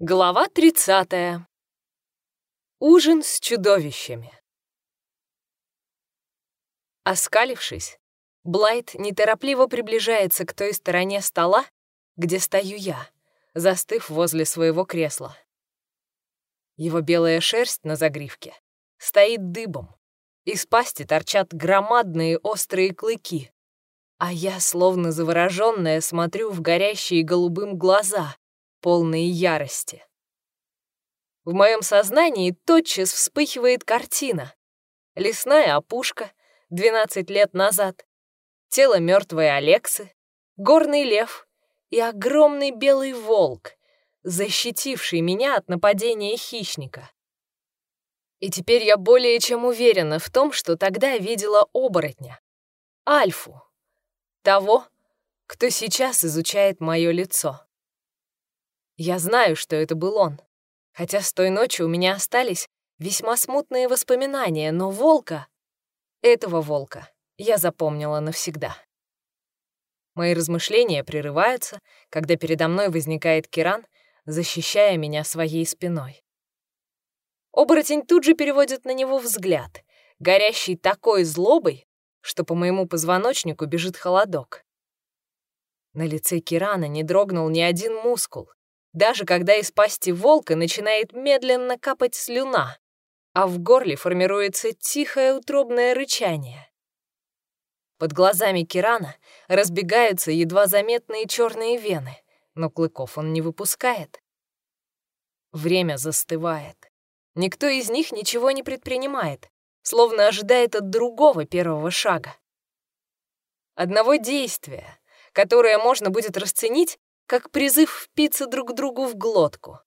Глава 30. Ужин с чудовищами. Оскалившись, Блайт неторопливо приближается к той стороне стола, где стою я, застыв возле своего кресла. Его белая шерсть на загривке стоит дыбом, из пасти торчат громадные острые клыки, а я, словно заворожённая, смотрю в горящие голубым глаза, полные ярости. В моем сознании тотчас вспыхивает картина. Лесная опушка 12 лет назад, тело мертвой Алексы, горный лев и огромный белый волк, защитивший меня от нападения хищника. И теперь я более чем уверена в том, что тогда видела оборотня. Альфу. Того, кто сейчас изучает мое лицо. Я знаю, что это был он. Хотя с той ночи у меня остались весьма смутные воспоминания, но волка, этого волка, я запомнила навсегда. Мои размышления прерываются, когда передо мной возникает Киран, защищая меня своей спиной. Оборотень тут же переводит на него взгляд, горящий такой злобой, что по моему позвоночнику бежит холодок. На лице Кирана не дрогнул ни один мускул, даже когда из пасти волка начинает медленно капать слюна, а в горле формируется тихое утробное рычание. Под глазами Кирана разбегаются едва заметные черные вены, но клыков он не выпускает. Время застывает. Никто из них ничего не предпринимает, словно ожидает от другого первого шага. Одного действия, которое можно будет расценить как призыв впиться друг другу в глотку.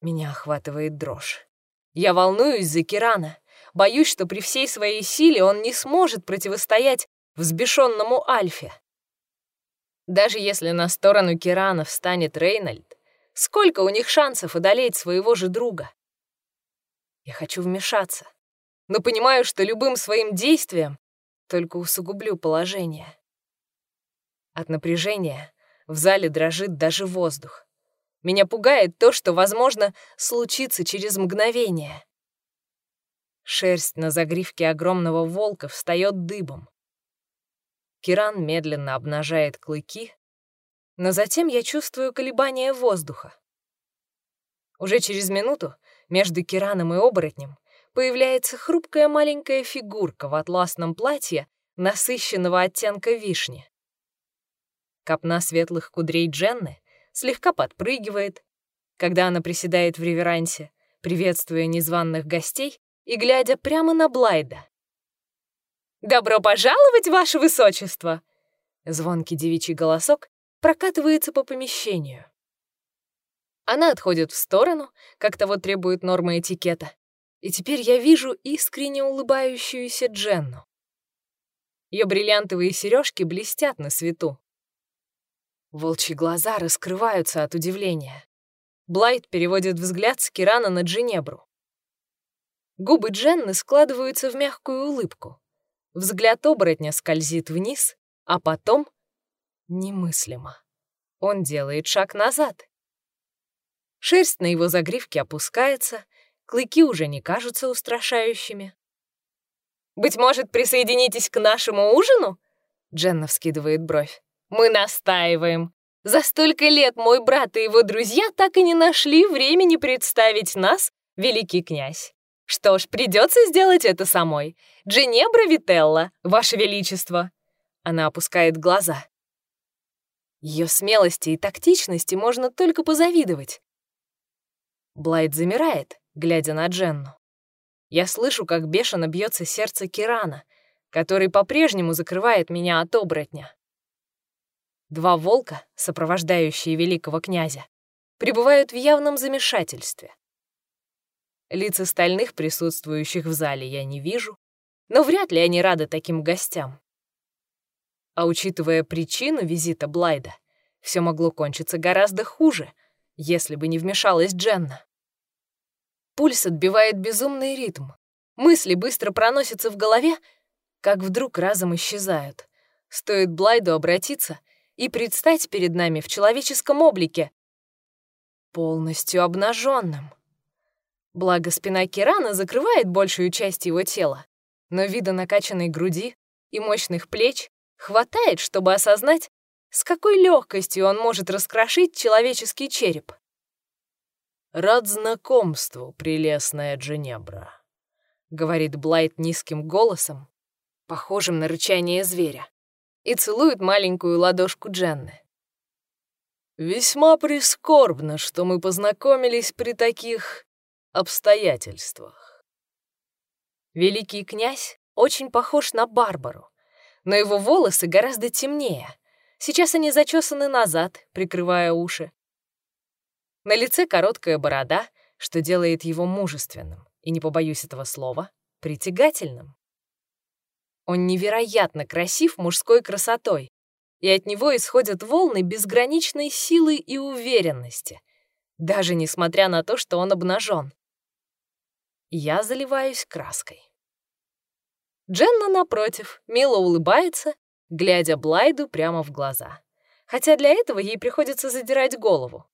Меня охватывает дрожь. Я волнуюсь за Кирана, боюсь, что при всей своей силе он не сможет противостоять взбешенному Альфе. Даже если на сторону Кирана встанет Рейнольд, сколько у них шансов одолеть своего же друга? Я хочу вмешаться, но понимаю, что любым своим действием только усугублю положение. От напряжения в зале дрожит даже воздух. Меня пугает то, что, возможно, случится через мгновение. Шерсть на загривке огромного волка встает дыбом. Киран медленно обнажает клыки, но затем я чувствую колебания воздуха. Уже через минуту между Кираном и оборотнем появляется хрупкая маленькая фигурка в атласном платье насыщенного оттенка вишни. Копна светлых кудрей Дженны слегка подпрыгивает, когда она приседает в реверансе, приветствуя незваных гостей и глядя прямо на Блайда. «Добро пожаловать, ваше высочество!» Звонкий девичий голосок прокатывается по помещению. Она отходит в сторону, как того требует нормы этикета, и теперь я вижу искренне улыбающуюся Дженну. Ее бриллиантовые сережки блестят на свету. Волчьи глаза раскрываются от удивления. Блайт переводит взгляд с Кирана на Джинебру. Губы Дженны складываются в мягкую улыбку. Взгляд оборотня скользит вниз, а потом... Немыслимо. Он делает шаг назад. Шерсть на его загривке опускается, клыки уже не кажутся устрашающими. «Быть может, присоединитесь к нашему ужину?» Дженна вскидывает бровь. Мы настаиваем. За столько лет мой брат и его друзья так и не нашли времени представить нас, великий князь. Что ж, придется сделать это самой. Дженебра Вителла, ваше величество. Она опускает глаза. Ее смелости и тактичности можно только позавидовать. Блайт замирает, глядя на Дженну. Я слышу, как бешено бьется сердце Кирана, который по-прежнему закрывает меня от оборотня. Два волка, сопровождающие великого князя, пребывают в явном замешательстве. Лица стальных присутствующих в зале я не вижу, но вряд ли они рады таким гостям. А учитывая причину визита Блайда, все могло кончиться гораздо хуже, если бы не вмешалась Дженна. Пульс отбивает безумный ритм. Мысли быстро проносятся в голове, как вдруг разом исчезают. Стоит Блайду обратиться, и предстать перед нами в человеческом облике. полностью обнаженным. Благо спина Кирана закрывает большую часть его тела, но вида накачанной груди и мощных плеч хватает, чтобы осознать, с какой легкостью он может раскрошить человеческий череп. «Рад знакомству, прелестная Дженебра», — говорит Блайт низким голосом, похожим на рычание зверя, и целует маленькую ладошку Дженны. «Весьма прискорбно, что мы познакомились при таких обстоятельствах». Великий князь очень похож на Барбару, но его волосы гораздо темнее. Сейчас они зачесаны назад, прикрывая уши. На лице короткая борода, что делает его мужественным, и, не побоюсь этого слова, притягательным. Он невероятно красив мужской красотой, и от него исходят волны безграничной силы и уверенности, даже несмотря на то, что он обнажен. Я заливаюсь краской. Дженна, напротив, мило улыбается, глядя Блайду прямо в глаза, хотя для этого ей приходится задирать голову.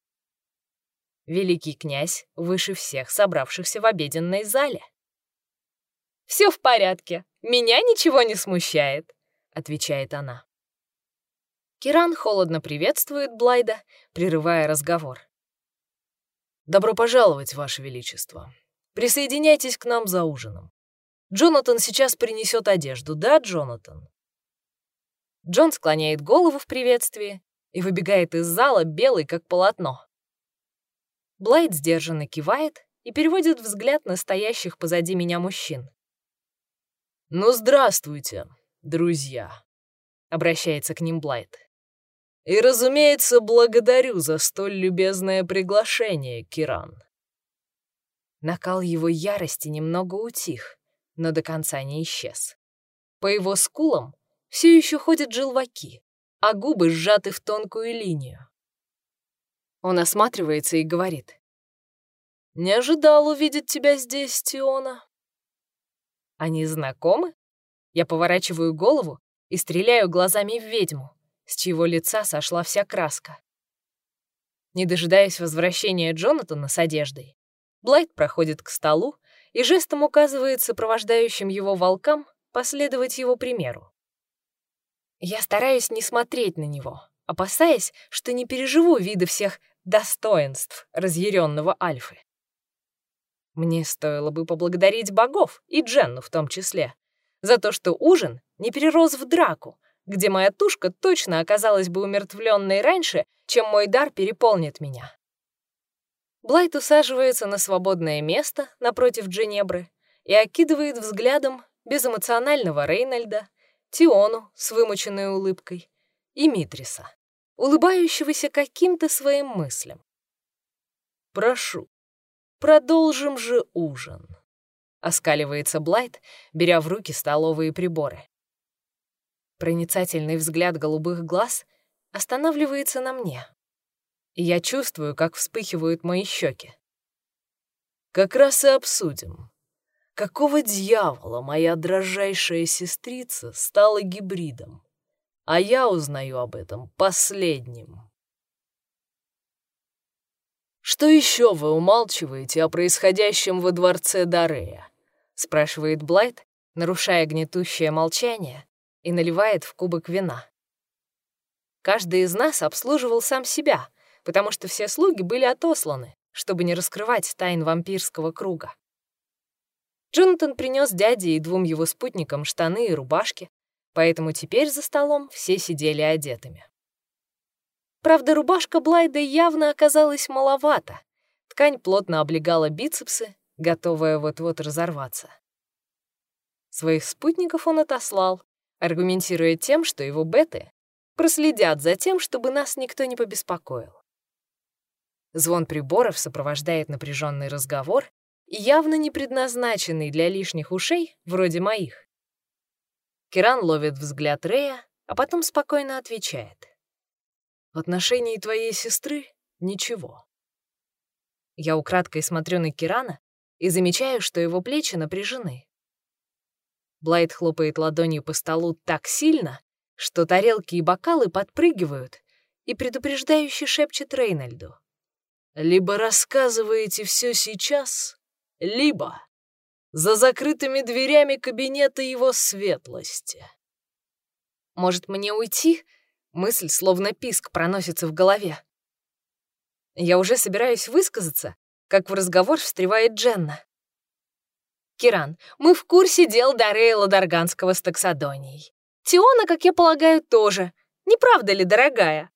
Великий князь выше всех собравшихся в обеденной зале. «Все в порядке, меня ничего не смущает», — отвечает она. Киран холодно приветствует Блайда, прерывая разговор. «Добро пожаловать, Ваше Величество. Присоединяйтесь к нам за ужином. Джонатан сейчас принесет одежду, да, Джонатан?» Джон склоняет голову в приветствии и выбегает из зала белый, как полотно. Блайд сдержанно кивает и переводит взгляд на стоящих позади меня мужчин. «Ну, здравствуйте, друзья», — обращается к ним Блайд. И, разумеется, благодарю за столь любезное приглашение, Киран. Накал его ярости немного утих, но до конца не исчез. По его скулам все еще ходят желваки, а губы сжаты в тонкую линию. Он осматривается и говорит. «Не ожидал увидеть тебя здесь, Тиона». «Они знакомы?» Я поворачиваю голову и стреляю глазами в ведьму, с чьего лица сошла вся краска. Не дожидаясь возвращения Джонатана с одеждой, Блайт проходит к столу и жестом указывает сопровождающим его волкам последовать его примеру. Я стараюсь не смотреть на него, опасаясь, что не переживу виды всех достоинств разъяренного Альфы. Мне стоило бы поблагодарить богов, и Дженну в том числе, за то, что ужин не перерос в драку, где моя тушка точно оказалась бы умертвленной раньше, чем мой дар переполнит меня. Блайт усаживается на свободное место напротив Дженебры и окидывает взглядом безэмоционального Рейнольда, Тиону с вымученной улыбкой и Митриса, улыбающегося каким-то своим мыслям. «Прошу, продолжим же ужин», — оскаливается Блайт, беря в руки столовые приборы. Проницательный взгляд голубых глаз останавливается на мне. И я чувствую, как вспыхивают мои щеки. Как раз и обсудим. Какого дьявола моя дрожайшая сестрица стала гибридом? А я узнаю об этом последним. «Что еще вы умалчиваете о происходящем во дворце Дарея?» — спрашивает Блайт, нарушая гнетущее молчание и наливает в кубок вина. Каждый из нас обслуживал сам себя, потому что все слуги были отосланы, чтобы не раскрывать тайн вампирского круга. Джонатан принес дяде и двум его спутникам штаны и рубашки, поэтому теперь за столом все сидели одетыми. Правда, рубашка Блайда явно оказалась маловато. Ткань плотно облегала бицепсы, готовая вот-вот разорваться. Своих спутников он отослал, аргументируя тем, что его беты проследят за тем, чтобы нас никто не побеспокоил. Звон приборов сопровождает напряженный разговор, явно не предназначенный для лишних ушей, вроде моих. Киран ловит взгляд Рея, а потом спокойно отвечает. «В отношении твоей сестры — ничего». Я украдкой смотрю на Кирана и замечаю, что его плечи напряжены. Блайт хлопает ладонью по столу так сильно, что тарелки и бокалы подпрыгивают и предупреждающе шепчет Рейнольду. Либо рассказываете все сейчас, либо за закрытыми дверями кабинета его светлости. Может, мне уйти? Мысль, словно писк, проносится в голове. Я уже собираюсь высказаться, как в разговор встревает Дженна. «Киран, мы в курсе дел Дарея Ладарганского с таксодонией. Тиона, как я полагаю, тоже. Не правда ли, дорогая?»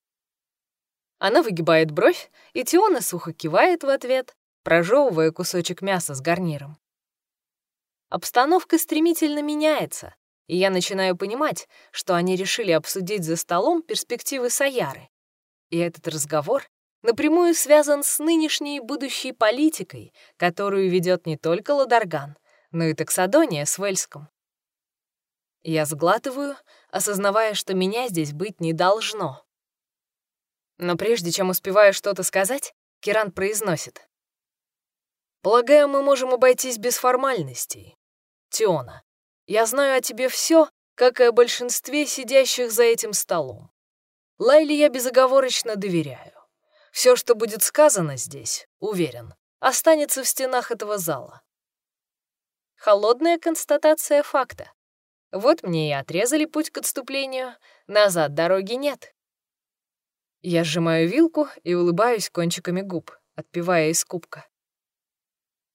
Она выгибает бровь, и Тиона сухо кивает в ответ, прожевывая кусочек мяса с гарниром. Обстановка стремительно меняется, и я начинаю понимать, что они решили обсудить за столом перспективы Саяры. И этот разговор напрямую связан с нынешней и будущей политикой, которую ведет не только Ладарган, но и Таксадония с Вельском. Я сглатываю, осознавая, что меня здесь быть не должно. Но прежде чем успеваю что-то сказать, Киран произносит. «Полагаю, мы можем обойтись без формальностей. Тиона, я знаю о тебе все, как и о большинстве сидящих за этим столом. Лайле я безоговорочно доверяю. Все, что будет сказано здесь, уверен, останется в стенах этого зала. Холодная констатация факта. Вот мне и отрезали путь к отступлению, назад дороги нет. Я сжимаю вилку и улыбаюсь кончиками губ, отпивая из кубка.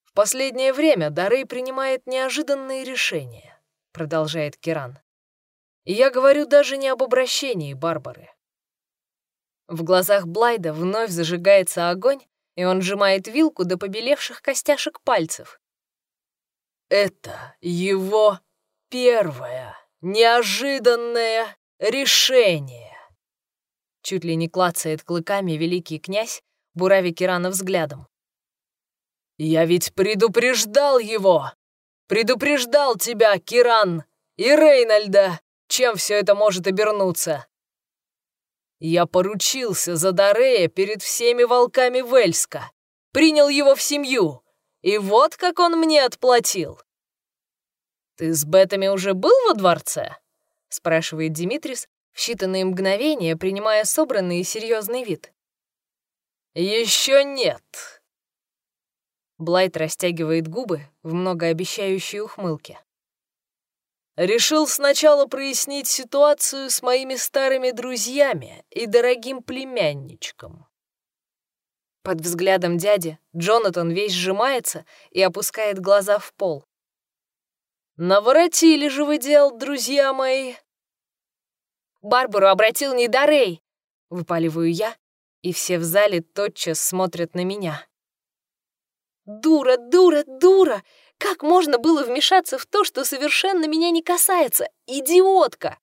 «В последнее время Дарей принимает неожиданные решения», — продолжает Киран. «И я говорю даже не об обращении Барбары». В глазах Блайда вновь зажигается огонь, и он сжимает вилку до побелевших костяшек пальцев. «Это его первое неожиданное решение!» Чуть ли не клацает клыками великий князь, бурави Кирана взглядом. «Я ведь предупреждал его! Предупреждал тебя, Киран, и Рейнольда, чем все это может обернуться!» Я поручился за Дарея перед всеми волками Вельска, принял его в семью, и вот как он мне отплатил. «Ты с Бетами уже был во дворце?» — спрашивает Димитрис, в считанные мгновения принимая собранный и серьезный вид. Еще нет. Блайт растягивает губы в многообещающей ухмылке. Решил сначала прояснить ситуацию с моими старыми друзьями и дорогим племянничком. Под взглядом дяди Джонатан весь сжимается и опускает глаза в пол. «Наворотили же вы дел, друзья мои!» Барбару обратил не Дарей!» — выпаливаю я, и все в зале тотчас смотрят на меня. «Дура, дура, дура! Как можно было вмешаться в то, что совершенно меня не касается? Идиотка!»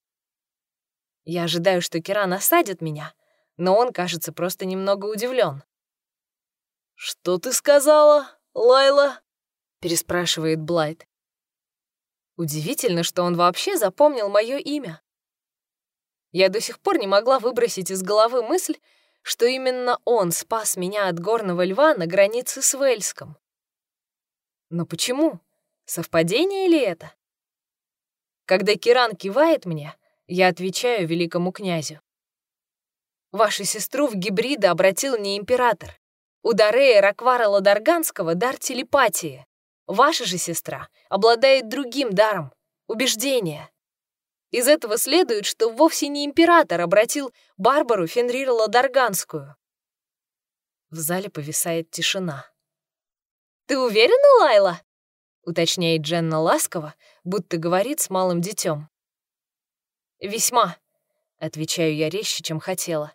Я ожидаю, что Киран осадит меня, но он, кажется, просто немного удивлен. «Что ты сказала, Лайла?» — переспрашивает Блайт. Удивительно, что он вообще запомнил мое имя. Я до сих пор не могла выбросить из головы мысль, что именно он спас меня от горного льва на границе с Вельском. Но почему? Совпадение ли это? Когда Киран кивает мне, я отвечаю великому князю. Вашу сестру в гибрида обратил не император. У Дарея Раквара Ладарганского дар телепатии. Ваша же сестра обладает другим даром — убеждения. Из этого следует, что вовсе не император обратил Барбару Фенрира Дарганскую. В зале повисает тишина. «Ты уверена, Лайла?» — уточняет Дженна ласково, будто говорит с малым детем. «Весьма», — отвечаю я резче, чем хотела.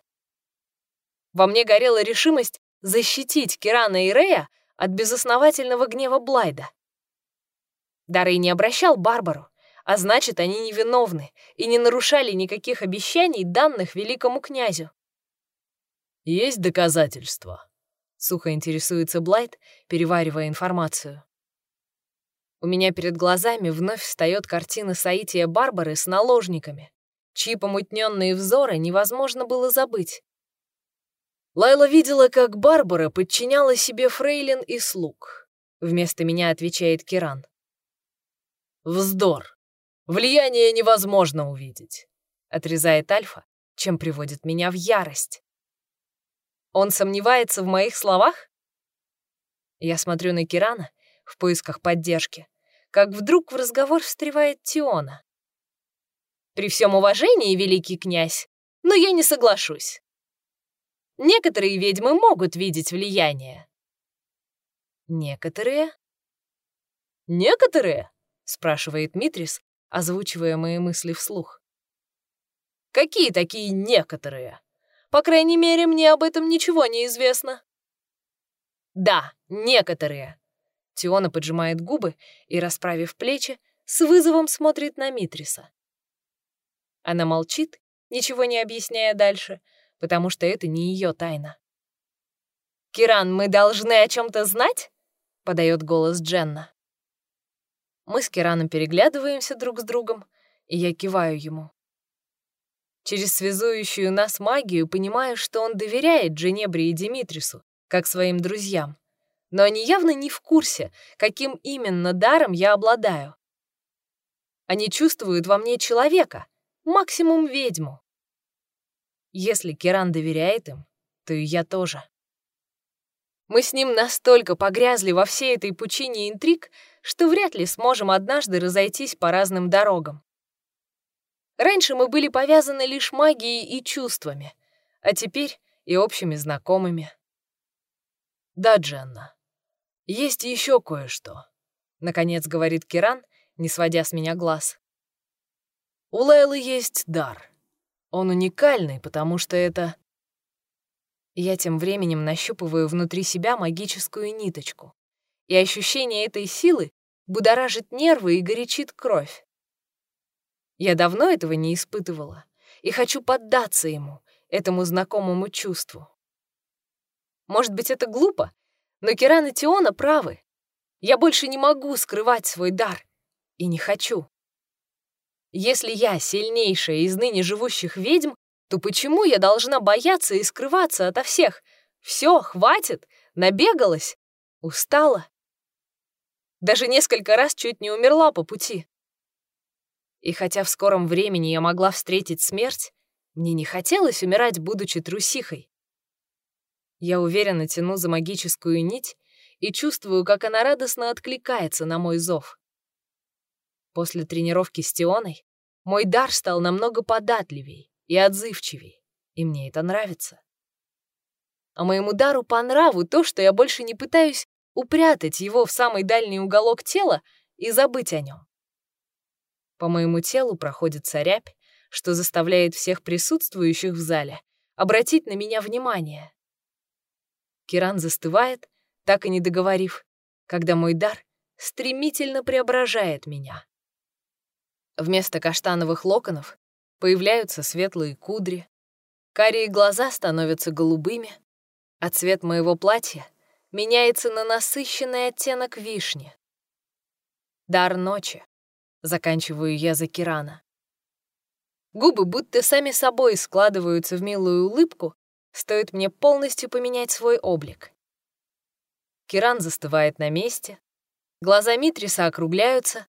Во мне горела решимость защитить Кирана и Рея от безосновательного гнева Блайда. Дарый не обращал Барбару, а значит, они невиновны и не нарушали никаких обещаний, данных великому князю. «Есть доказательства?» — сухо интересуется Блайт, переваривая информацию. У меня перед глазами вновь встает картина Саития Барбары с наложниками, чьи помутненные взоры невозможно было забыть. Лайла видела, как Барбара подчиняла себе фрейлин и слуг. Вместо меня отвечает Киран. Вздор. Влияние невозможно увидеть», — отрезает Альфа, чем приводит меня в ярость. Он сомневается в моих словах? Я смотрю на Кирана в поисках поддержки, как вдруг в разговор встревает Тиона. При всем уважении, великий князь, но я не соглашусь. Некоторые ведьмы могут видеть влияние. Некоторые? Некоторые? спрашивает Митрис, озвучивая мои мысли вслух. Какие такие некоторые? По крайней мере, мне об этом ничего не известно. Да, некоторые. Тиона поджимает губы и, расправив плечи, с вызовом смотрит на Митриса. Она молчит, ничего не объясняя дальше, потому что это не ее тайна. «Киран, мы должны о чем-то знать?» — подает голос Дженна. Мы с Кираном переглядываемся друг с другом, и я киваю ему. Через связующую нас магию понимаю, что он доверяет Дженебре и Димитрису, как своим друзьям. Но они явно не в курсе, каким именно даром я обладаю. Они чувствуют во мне человека, максимум ведьму. Если Керан доверяет им, то и я тоже. Мы с ним настолько погрязли во всей этой пучине интриг, что вряд ли сможем однажды разойтись по разным дорогам. Раньше мы были повязаны лишь магией и чувствами, а теперь и общими знакомыми. «Да, Дженна, есть еще кое-что», — наконец говорит Киран, не сводя с меня глаз. «У Лейлы есть дар. Он уникальный, потому что это...» Я тем временем нащупываю внутри себя магическую ниточку, и ощущение этой силы будоражит нервы и горячит кровь. Я давно этого не испытывала и хочу поддаться ему, этому знакомому чувству. Может быть, это глупо, но Киран и Тиона правы. Я больше не могу скрывать свой дар и не хочу. Если я сильнейшая из ныне живущих ведьм, то почему я должна бояться и скрываться ото всех? Все, хватит, набегалась, устала. Даже несколько раз чуть не умерла по пути. И хотя в скором времени я могла встретить смерть, мне не хотелось умирать, будучи трусихой. Я уверенно тяну за магическую нить и чувствую, как она радостно откликается на мой зов. После тренировки с Тионой мой дар стал намного податливей и отзывчивей, и мне это нравится. А моему дару по нраву то, что я больше не пытаюсь упрятать его в самый дальний уголок тела и забыть о нем. По моему телу проходит царябь, что заставляет всех присутствующих в зале обратить на меня внимание. Киран застывает, так и не договорив, когда мой дар стремительно преображает меня. Вместо каштановых локонов появляются светлые кудри, карие глаза становятся голубыми, а цвет моего платья меняется на насыщенный оттенок вишни. Дар ночи, Заканчиваю я за Кирана. Губы будто сами собой складываются в милую улыбку, стоит мне полностью поменять свой облик. Киран застывает на месте, глаза Митриса округляются,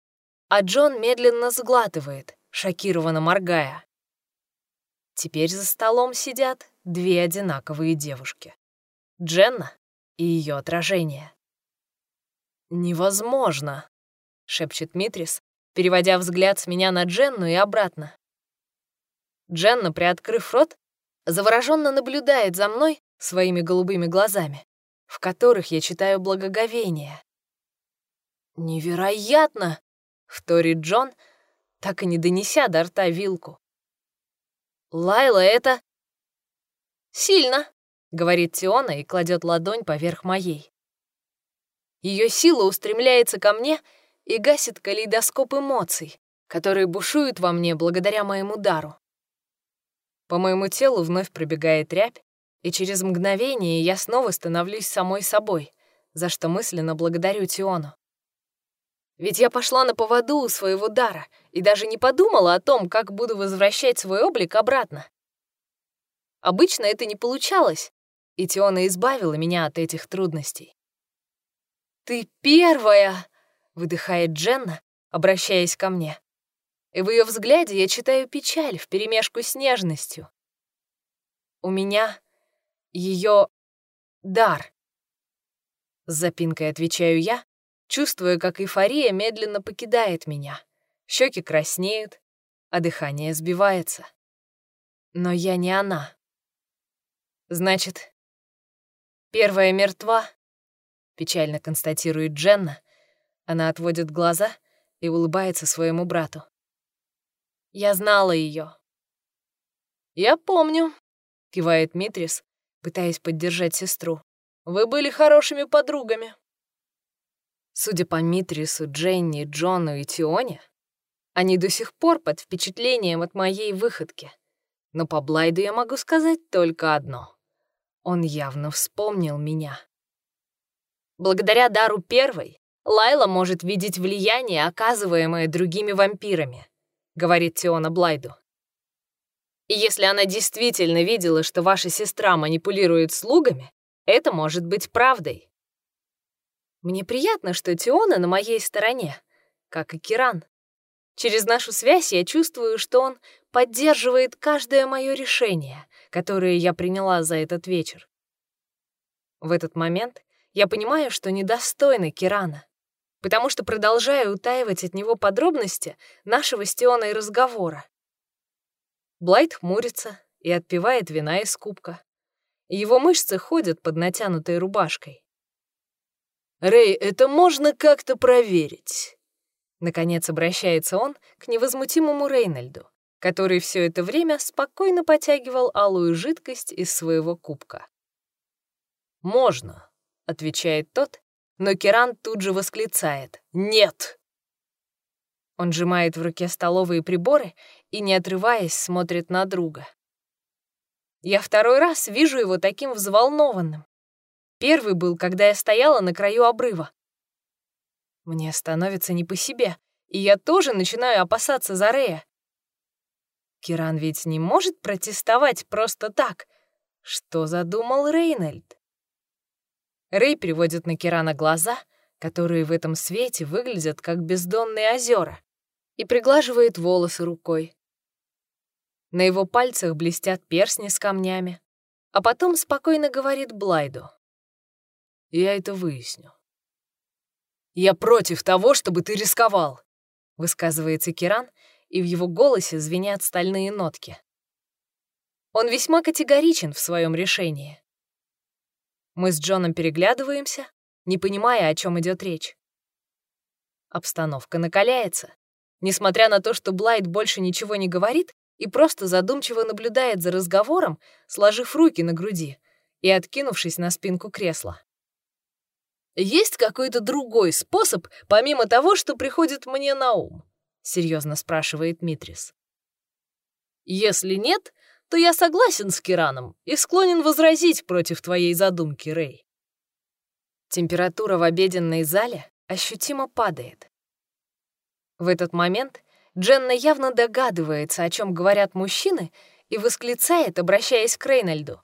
а Джон медленно сглатывает, шокированно моргая. Теперь за столом сидят две одинаковые девушки. Дженна и ее отражение. «Невозможно», — шепчет Митрис, переводя взгляд с меня на Дженну и обратно. Дженна, приоткрыв рот, завороженно наблюдает за мной своими голубыми глазами, в которых я читаю благоговение. «Невероятно!» — вторит Джон, так и не донеся до рта вилку. «Лайла, это...» «Сильно!» — говорит Тиона и кладет ладонь поверх моей. Ее сила устремляется ко мне — и гасит калейдоскоп эмоций, которые бушуют во мне благодаря моему дару. По моему телу вновь пробегает рябь, и через мгновение я снова становлюсь самой собой, за что мысленно благодарю Тиону. Ведь я пошла на поводу у своего дара и даже не подумала о том, как буду возвращать свой облик обратно. Обычно это не получалось, и Тиона избавила меня от этих трудностей. «Ты первая!» выдыхает Дженна, обращаясь ко мне. И в ее взгляде я читаю печаль вперемешку с нежностью. У меня Ее дар. С запинкой отвечаю я, чувствуя, как эйфория медленно покидает меня. Щеки краснеют, а дыхание сбивается. Но я не она. Значит, первая мертва, печально констатирует Дженна. Она отводит глаза и улыбается своему брату. Я знала ее. Я помню, кивает Митрис, пытаясь поддержать сестру. Вы были хорошими подругами. Судя по Митрису, Дженни, Джону и Тионе, они до сих пор под впечатлением от моей выходки. Но по Блайду я могу сказать только одно. Он явно вспомнил меня. Благодаря дару первой, Лайла может видеть влияние, оказываемое другими вампирами, говорит Тиона Блайду. И если она действительно видела, что ваша сестра манипулирует слугами, это может быть правдой. Мне приятно, что Тиона на моей стороне, как и Киран. Через нашу связь я чувствую, что он поддерживает каждое мое решение, которое я приняла за этот вечер. В этот момент я понимаю, что недостойна Кирана, потому что продолжаю утаивать от него подробности нашего с Тионой разговора. Блайт хмурится и отпивает вина из кубка. Его мышцы ходят под натянутой рубашкой. «Рэй, это можно как-то проверить?» Наконец обращается он к невозмутимому Рейнольду, который все это время спокойно потягивал алую жидкость из своего кубка. «Можно», — отвечает тот, но Керан тут же восклицает «Нет!». Он сжимает в руке столовые приборы и, не отрываясь, смотрит на друга. Я второй раз вижу его таким взволнованным. Первый был, когда я стояла на краю обрыва. Мне становится не по себе, и я тоже начинаю опасаться за Рея. Киран ведь не может протестовать просто так. Что задумал Рейнольд? Рэй переводит на Кирана глаза, которые в этом свете выглядят как бездонные озера, и приглаживает волосы рукой. На его пальцах блестят перстни с камнями, а потом спокойно говорит Блайду. «Я это выясню». «Я против того, чтобы ты рисковал», — высказывается Киран, и в его голосе звенят стальные нотки. Он весьма категоричен в своем решении. Мы с Джоном переглядываемся, не понимая, о чем идет речь. Обстановка накаляется. Несмотря на то, что Блайт больше ничего не говорит и просто задумчиво наблюдает за разговором, сложив руки на груди и откинувшись на спинку кресла. «Есть какой-то другой способ, помимо того, что приходит мне на ум?» — серьезно спрашивает Митрис. «Если нет, то я согласен с Кираном и склонен возразить против твоей задумки, Рэй. Температура в обеденной зале ощутимо падает. В этот момент Дженна явно догадывается, о чем говорят мужчины, и восклицает, обращаясь к Рейнольду.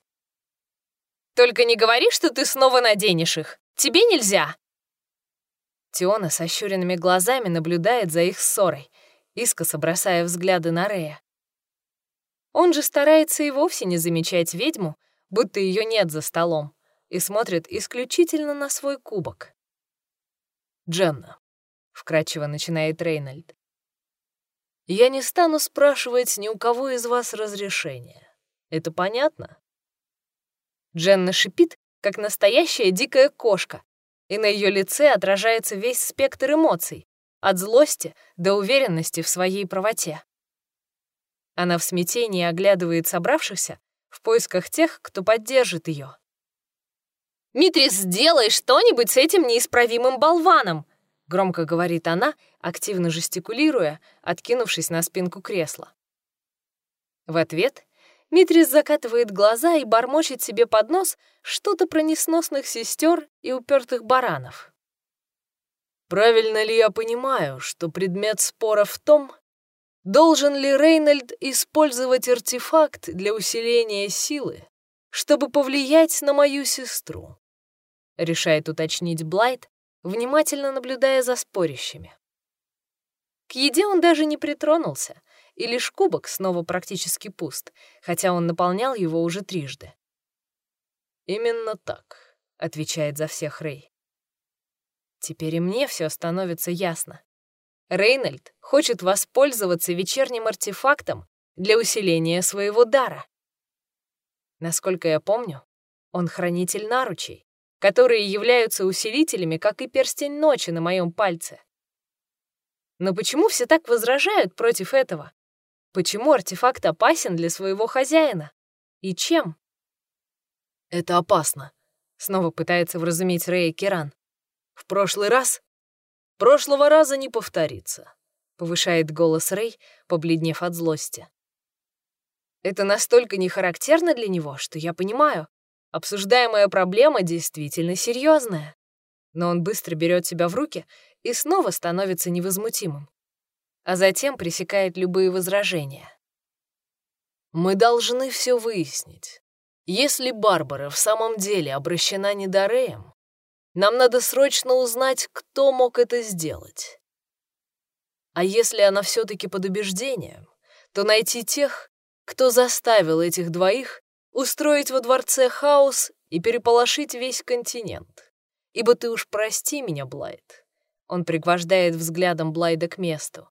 «Только не говори, что ты снова наденешь их. Тебе нельзя!» Тиона с ощуренными глазами наблюдает за их ссорой, искоса бросая взгляды на Рея. Он же старается и вовсе не замечать ведьму, будто ее нет за столом, и смотрит исключительно на свой кубок. «Дженна», — вкратчиво начинает Рейнольд, «я не стану спрашивать ни у кого из вас разрешения. Это понятно?» Дженна шипит, как настоящая дикая кошка, и на ее лице отражается весь спектр эмоций, от злости до уверенности в своей правоте. Она в смятении оглядывает собравшихся в поисках тех, кто поддержит ее. «Митрис, сделай что-нибудь с этим неисправимым болваном!» — громко говорит она, активно жестикулируя, откинувшись на спинку кресла. В ответ Митрис закатывает глаза и бормочет себе под нос что-то про несносных сестер и упертых баранов. «Правильно ли я понимаю, что предмет спора в том, Должен ли Рейнольд использовать артефакт для усиления силы, чтобы повлиять на мою сестру? Решает уточнить Блайт, внимательно наблюдая за спорящими. К еде он даже не притронулся, и лишь кубок снова практически пуст, хотя он наполнял его уже трижды. «Именно так», — отвечает за всех Рэй. Теперь и мне все становится ясно. Рейнольд хочет воспользоваться вечерним артефактом для усиления своего дара. Насколько я помню, он хранитель наручей, которые являются усилителями, как и перстень ночи на моем пальце. Но почему все так возражают против этого? Почему артефакт опасен для своего хозяина? И чем? Это опасно, снова пытается вразумить Рэя Киран. В прошлый раз... Прошлого раза не повторится, повышает голос Рэй, побледнев от злости. Это настолько не характерно для него, что я понимаю, обсуждаемая проблема действительно серьезная. Но он быстро берет себя в руки и снова становится невозмутимым. А затем пресекает любые возражения. Мы должны все выяснить. Если Барбара в самом деле обращена недореем, нам надо срочно узнать, кто мог это сделать. А если она все-таки под убеждением, то найти тех, кто заставил этих двоих устроить во дворце хаос и переполошить весь континент. Ибо ты уж прости меня, Блайд. Он пригвождает взглядом Блайда к месту.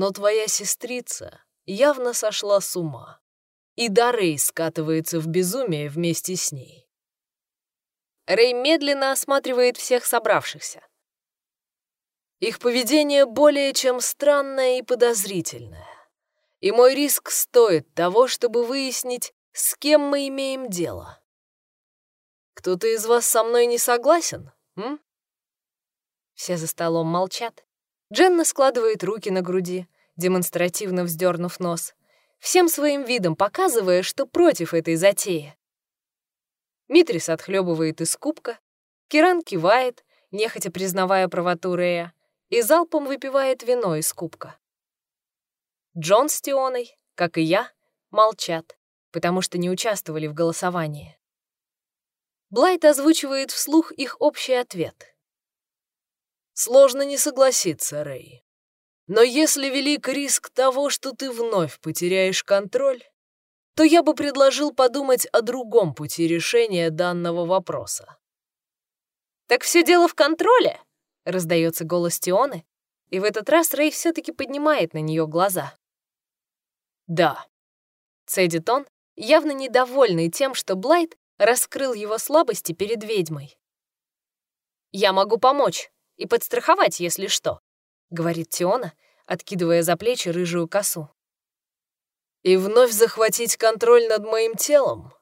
Но твоя сестрица явно сошла с ума, и Дарей скатывается в безумие вместе с ней. Рэй медленно осматривает всех собравшихся. Их поведение более чем странное и подозрительное. И мой риск стоит того, чтобы выяснить, с кем мы имеем дело. Кто-то из вас со мной не согласен, м? Все за столом молчат. Дженна складывает руки на груди, демонстративно вздернув нос, всем своим видом показывая, что против этой затеи. Митрис отхлебывает из кубка, Киран кивает, нехотя признавая правоту Рея, и залпом выпивает вино из кубка. Джон с Тионой, как и я, молчат, потому что не участвовали в голосовании. Блайт озвучивает вслух их общий ответ. «Сложно не согласиться, Рэй. Но если велик риск того, что ты вновь потеряешь контроль, то я бы предложил подумать о другом пути решения данного вопроса. «Так все дело в контроле?» — раздается голос Тионы, и в этот раз Рэй все-таки поднимает на нее глаза. «Да», — цедит он, явно недовольный тем, что Блайт раскрыл его слабости перед ведьмой. «Я могу помочь и подстраховать, если что», — говорит Тиона, откидывая за плечи рыжую косу. «И вновь захватить контроль над моим телом?»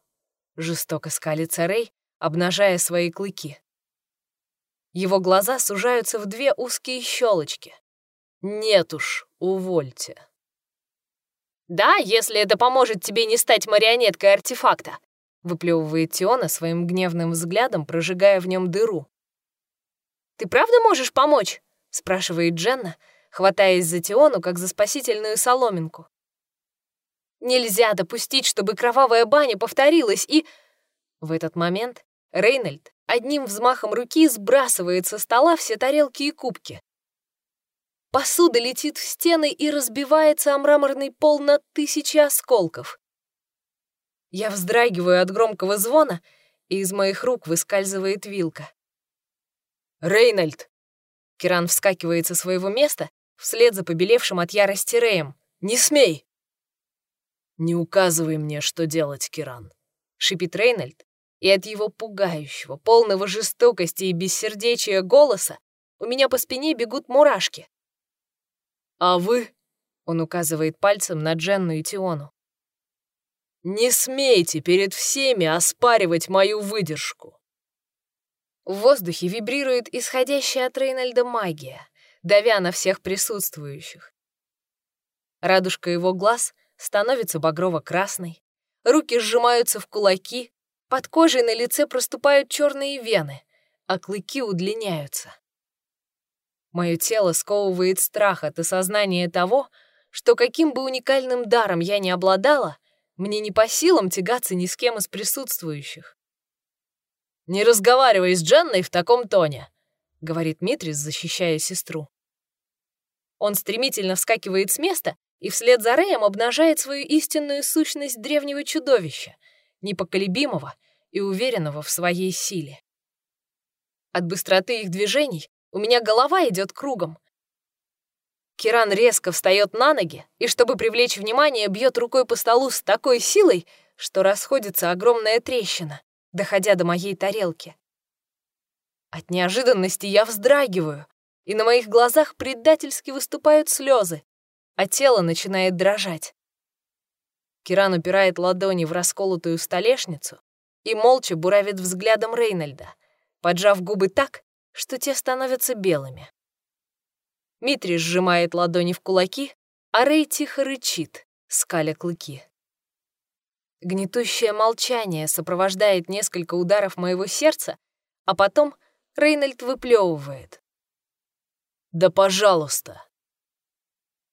Жестоко скалится Рэй, обнажая свои клыки. Его глаза сужаются в две узкие щелочки. «Нет уж, увольте». «Да, если это поможет тебе не стать марионеткой артефакта», выплевывает Тиона своим гневным взглядом, прожигая в нем дыру. «Ты правда можешь помочь?» спрашивает Дженна, хватаясь за Тиону, как за спасительную соломинку. Нельзя допустить, чтобы кровавая баня повторилась, и... В этот момент Рейнольд одним взмахом руки сбрасывает со стола все тарелки и кубки. Посуда летит в стены и разбивается о мраморный пол на тысячи осколков. Я вздрагиваю от громкого звона, и из моих рук выскальзывает вилка. «Рейнольд!» Киран вскакивает со своего места, вслед за побелевшим от ярости Рэем. «Не смей!» «Не указывай мне, что делать, Киран», — шипит Рейнольд, и от его пугающего, полного жестокости и бессердечия голоса у меня по спине бегут мурашки. «А вы?» — он указывает пальцем на Дженну и Тиону. «Не смейте перед всеми оспаривать мою выдержку!» В воздухе вибрирует исходящая от Рейнольда магия, давя на всех присутствующих. Радужка его глаз становится багрово-красной, руки сжимаются в кулаки, под кожей на лице проступают черные вены, а клыки удлиняются. Мое тело сковывает страх от осознания того, что каким бы уникальным даром я ни обладала, мне не по силам тягаться ни с кем из присутствующих. «Не разговаривай с Дженной в таком тоне», — говорит Митрис, защищая сестру. Он стремительно вскакивает с места и вслед за Рэем обнажает свою истинную сущность древнего чудовища, непоколебимого и уверенного в своей силе. От быстроты их движений у меня голова идет кругом. Киран резко встает на ноги и, чтобы привлечь внимание, бьет рукой по столу с такой силой, что расходится огромная трещина, доходя до моей тарелки. От неожиданности я вздрагиваю, и на моих глазах предательски выступают слезы, а тело начинает дрожать. Киран упирает ладони в расколотую столешницу и молча буравит взглядом Рейнольда, поджав губы так, что те становятся белыми. Митри сжимает ладони в кулаки, а Рей тихо рычит, скаля клыки. Гнетущее молчание сопровождает несколько ударов моего сердца, а потом Рейнольд выплевывает. «Да пожалуйста!»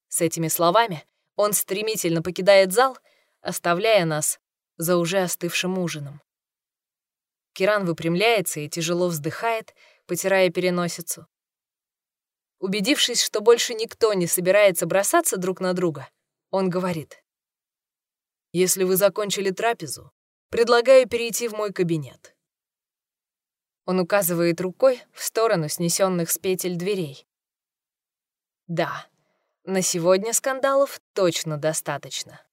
С этими словами он стремительно покидает зал, оставляя нас за уже остывшим ужином. Киран выпрямляется и тяжело вздыхает, потирая переносицу. Убедившись, что больше никто не собирается бросаться друг на друга, он говорит. «Если вы закончили трапезу, предлагаю перейти в мой кабинет». Он указывает рукой в сторону снесенных с петель дверей. «Да, на сегодня скандалов точно достаточно».